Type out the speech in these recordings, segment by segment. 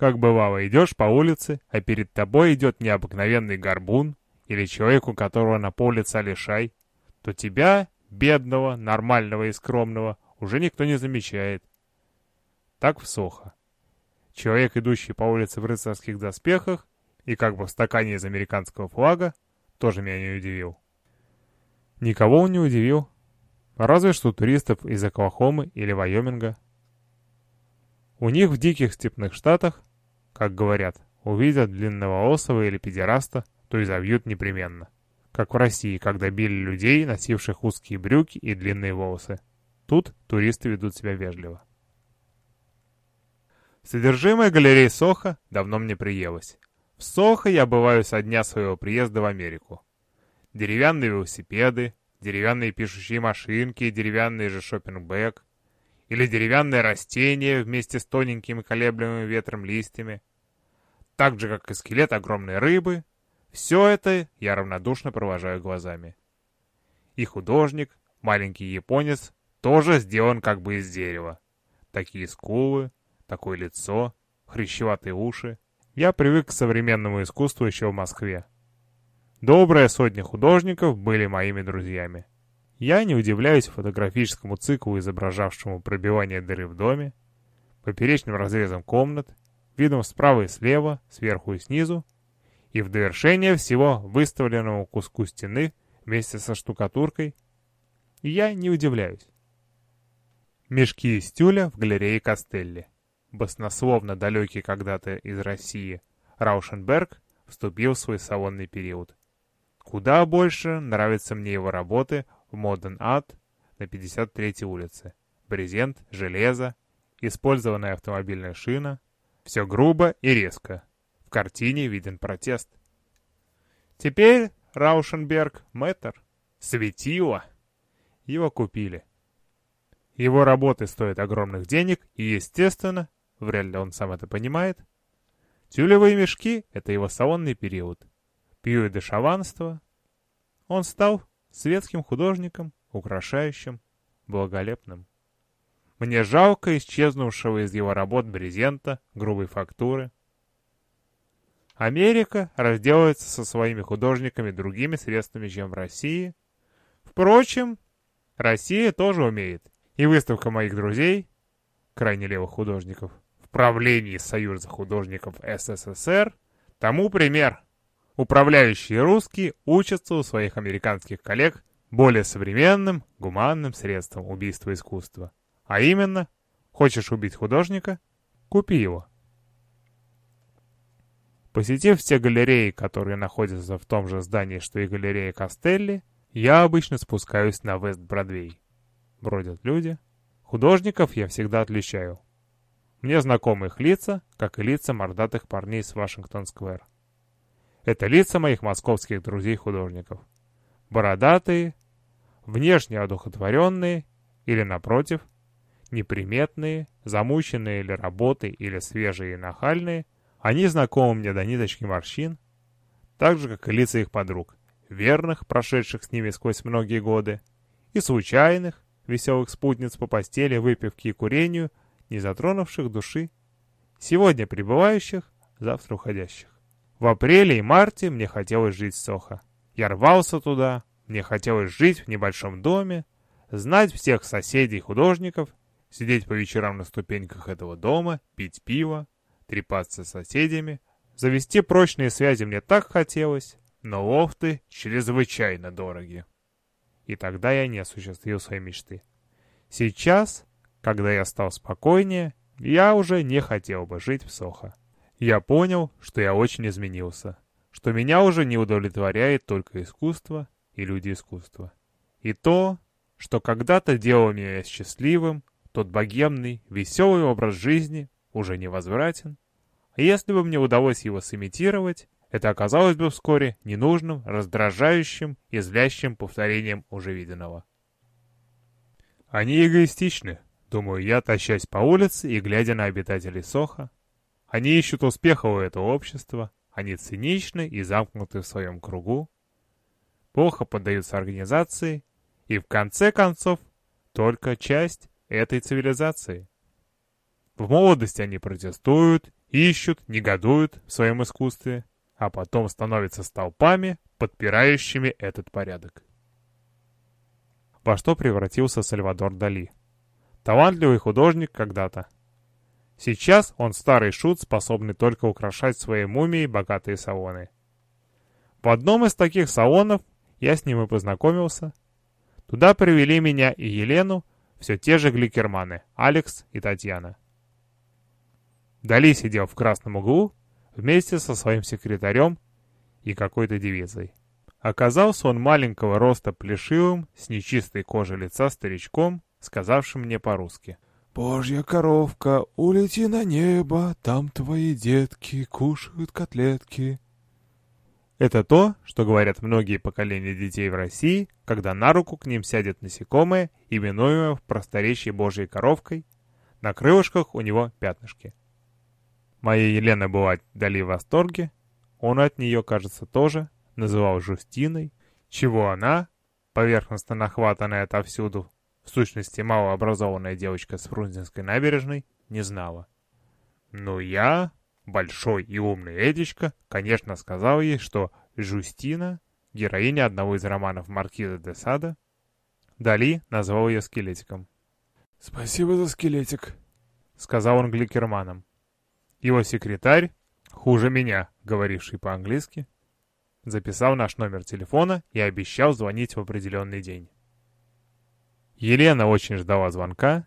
Как бывало, идешь по улице, а перед тобой идет необыкновенный горбун или человек, у которого на пол лица лишай, то тебя, бедного, нормального и скромного, уже никто не замечает. Так в Сохо. Человек, идущий по улице в рыцарских доспехах и как бы в стакане из американского флага, тоже меня не удивил. Никого он не удивил. Разве что туристов из Оклахомы или Вайоминга. У них в диких степных штатах, как говорят, увидят длинноволосого или педераста, то и завьют непременно. Как в России, когда били людей, носивших узкие брюки и длинные волосы. Тут туристы ведут себя вежливо. Содержимое галереи Соха давно мне приелось. В Сохо я бываю со дня своего приезда в Америку. Деревянные велосипеды, деревянные пишущие машинки, деревянный же шопинг-бэк, или деревянное растение вместе с тоненькими колеблемыми ветром листьями, так же, как и скелет огромной рыбы, все это я равнодушно провожаю глазами. И художник, маленький японец, тоже сделан как бы из дерева. Такие скулы, такое лицо, хрящеватые уши. Я привык к современному искусству еще в Москве. Добрая сотня художников были моими друзьями. Я не удивляюсь фотографическому циклу, изображавшему пробивание дыры в доме, поперечным разрезом комнат, видом справа и слева, сверху и снизу, и в довершение всего выставленному куску стены вместе со штукатуркой. Я не удивляюсь. Мешки из тюля в галерее Костелли баснословно далекий когда-то из России, Раушенберг вступил в свой салонный период. Куда больше нравятся мне его работы в Modern Art на 53-й улице. Брезент, железо, использованная автомобильная шина. Все грубо и резко. В картине виден протест. Теперь Раушенберг мэтр. Светило. Его купили. Его работы стоят огромных денег, и, естественно, вряд ли он сам это понимает. Тюлевые мешки — это его салонный период. Пью и дешаванство. Он стал светским художником, украшающим, благолепным. Мне жалко исчезнувшего из его работ брезента, грубой фактуры. Америка разделается со своими художниками другими средствами, чем в России. Впрочем, Россия тоже умеет. И выставка моих друзей, крайне левых художников, правлении Союза художников СССР тому пример. Управляющие русские учатся у своих американских коллег более современным, гуманным средством убийства искусства. А именно, хочешь убить художника? Купи его. Посетив все галереи, которые находятся в том же здании, что и галерея Костелли, я обычно спускаюсь на Вест-Бродвей. Бродят люди. Художников я всегда отличаю. Мне знакомы их лица, как и лица мордатых парней с Вашингтон-сквер. Это лица моих московских друзей-художников. Бородатые, внешне одухотворенные или, напротив, неприметные, замученные или работой, или свежие и нахальные, они знакомы мне до ниточки морщин, так же, как и лица их подруг, верных, прошедших с ними сквозь многие годы, и случайных, веселых спутниц по постели, выпивке и курению, не затронувших души, сегодня прибывающих, завтра уходящих. В апреле и марте мне хотелось жить Сохо. Я рвался туда, мне хотелось жить в небольшом доме, знать всех соседей художников, сидеть по вечерам на ступеньках этого дома, пить пиво, трепаться с соседями. Завести прочные связи мне так хотелось, но лофты чрезвычайно дороги. И тогда я не осуществил свои мечты. Сейчас когда я стал спокойнее, я уже не хотел бы жить в Сохо. Я понял, что я очень изменился, что меня уже не удовлетворяет только искусство и люди искусства. И то, что когда-то делало меня счастливым, тот богемный, веселый образ жизни уже невозвратен. А если бы мне удалось его сымитировать, это оказалось бы вскоре ненужным, раздражающим и злящим повторением уже виденного. Они эгоистичны, Думаю я, тащась по улице и глядя на обитателей Соха. Они ищут успеха у этого общества, они циничны и замкнуты в своем кругу, плохо поддаются организации и, в конце концов, только часть этой цивилизации. В молодости они протестуют ищут, негодуют в своем искусстве, а потом становятся столпами, подпирающими этот порядок. Во что превратился Сальвадор Дали? Талантливый художник когда-то. Сейчас он старый шут, способный только украшать своей мумией богатые салоны. В одном из таких салонов я с ним и познакомился. Туда привели меня и Елену, все те же гликерманы, Алекс и Татьяна. Дали сидел в красном углу вместе со своим секретарем и какой-то девицей. Оказался он маленького роста плешивым, с нечистой кожей лица старичком, сказавшим мне по-русски. «Божья коровка, улети на небо, там твои детки кушают котлетки». Это то, что говорят многие поколения детей в России, когда на руку к ним сядет насекомое, именуемое в просторечии Божьей коровкой, на крылышках у него пятнышки. Моя Елена была дали в восторге, он от нее, кажется, тоже, называл Жустиной, чего она, поверхностно нахватанная отовсюду, в сущности малообразованная девочка с Фрунзенской набережной, не знала. Но я, большой и умный Эдичка, конечно, сказал ей, что Жустина, героиня одного из романов Маркиза де Сада, Дали назвал ее скелетиком. «Спасибо за скелетик», — сказал он гликерманом. Его секретарь, хуже меня, говоривший по-английски, записал наш номер телефона и обещал звонить в определенный день. Елена очень ждала звонка,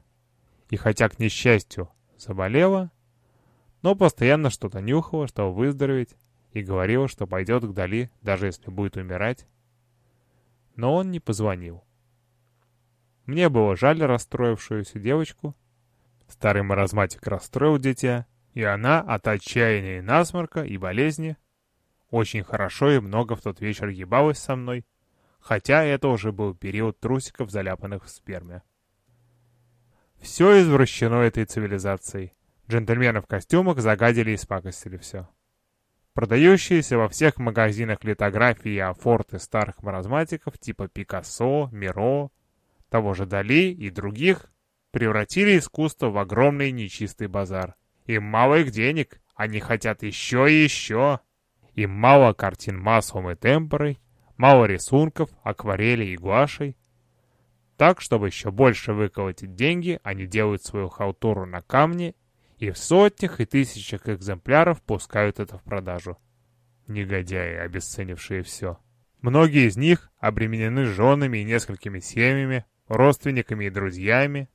и хотя, к несчастью, заболела, но постоянно что-то нюхала, чтобы выздороветь, и говорила, что пойдет к Дали, даже если будет умирать. Но он не позвонил. Мне было жаль расстроившуюся девочку. Старый маразматик расстроил дитя, и она от отчаяния и насморка и болезни очень хорошо и много в тот вечер ебалась со мной, хотя это уже был период трусиков, заляпанных в сперме. Все извращено этой цивилизацией. Джентльмены в костюмах загадили и спакостили все. Продающиеся во всех магазинах литографии афорты старых маразматиков типа Пикассо, Миро, того же Дали и других превратили искусство в огромный нечистый базар. Им мало их денег, они хотят еще и еще. Им мало картин маслом и темперой, мало рисунков, акварели и гуашей. Так, чтобы еще больше выколотить деньги, они делают свою халтуру на камне и в сотнях и тысячах экземпляров пускают это в продажу. Негодяи, обесценившие все. Многие из них обременены женами и несколькими семьями, родственниками и друзьями.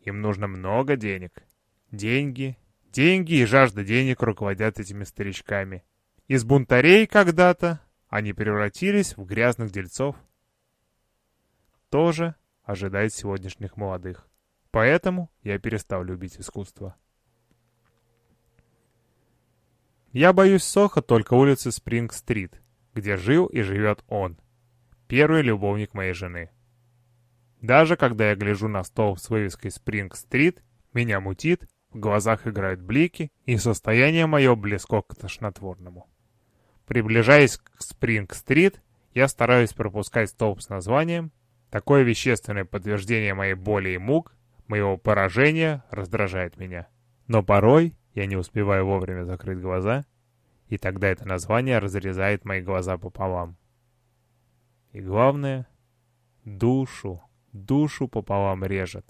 Им нужно много денег. Деньги, деньги и жажда денег руководят этими старичками. Из бунтарей когда-то они превратились в грязных дельцов. Тоже ожидает сегодняшних молодых. Поэтому я перестал любить искусство. Я боюсь Соха только улицы Спринг-стрит, где жил и живет он, первый любовник моей жены. Даже когда я гляжу на стол с вывеской Спринг-стрит, меня мутит, в глазах играют блики, и состояние мое близко к тошнотворному. Приближаясь к Спринг-стрит, я стараюсь пропускать столб с названием. Такое вещественное подтверждение моей боли и мук, моего поражения, раздражает меня. Но порой я не успеваю вовремя закрыть глаза, и тогда это название разрезает мои глаза пополам. И главное, душу, душу пополам режет.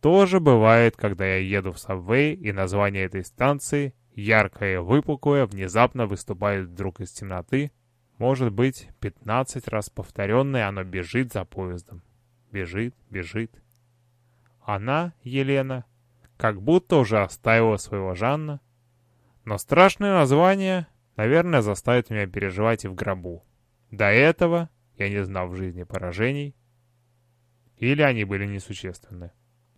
Тоже бывает, когда я еду в Сабвей, и название этой станции Яркое, выпуклое, внезапно выступает вдруг из темноты. Может быть, пятнадцать раз повторенное, оно бежит за поездом. Бежит, бежит. Она, Елена, как будто уже оставила своего Жанна. Но страшное название, наверное, заставит меня переживать и в гробу. До этого я не знал в жизни поражений. Или они были несущественны.